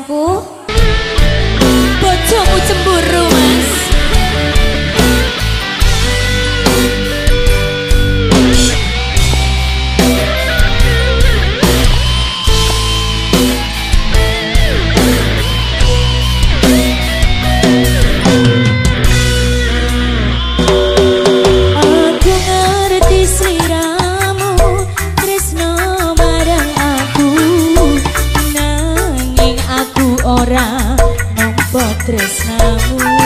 Assalamualaikum 呜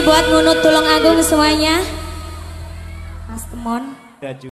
buat ngunut tulung agung semuanya. Mas Temon